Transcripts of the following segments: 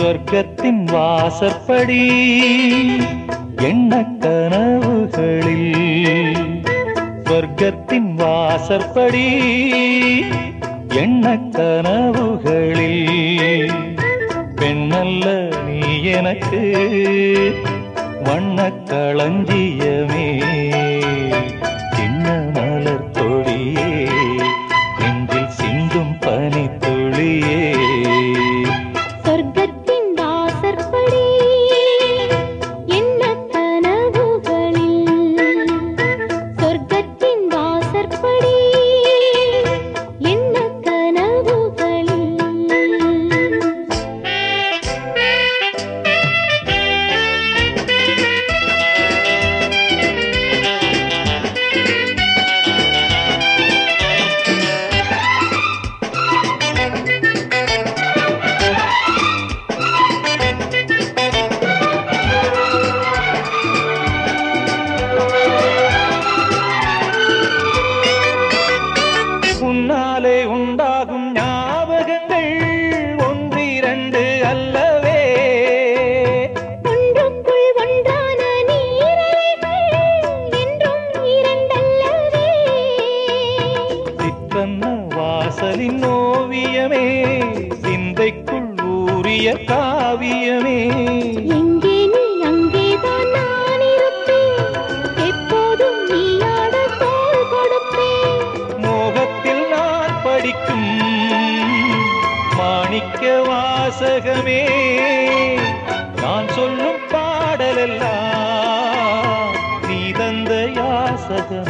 சொர்க்கத்தின் வாசற்படி எண்ண கனவுகளில் சொர்க்கத்தின் வாசற்படி எண்ண கனவுகளில் பெண்ணல்ல நீ எனக்கு வண்ண களஞ்சியமே. காவியமே எங்கே நீ அங்கேதான் நான் இருப்பேன். எப்போதும் தோள் கொடுப்பேன். மோகத்தில் நான் படிக்கும் மாணிக்க வாசகமே நான் சொல்லும் பாடலெல்லாம் நீ தந்த யாசகமே.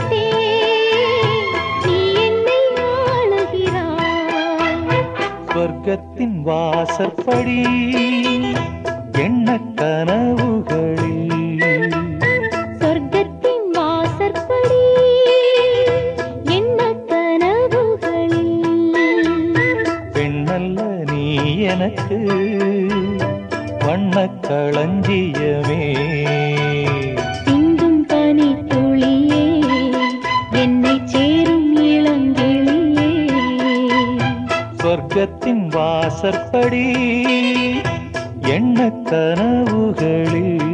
தோற்றுவிட்டேன் நீ என்னை ஆளுகிறாய். சொர்க்கத்தின் வாசற்படி எண்ண கனவுகளில் எனக்கு வண்ண களஞ்சியமே சிந்தும் பனி துளியே என்னை சேரும் இளங்கிளியே. சொர்க்கத்தின் வாசற்படி எண்ண கனவுகளில்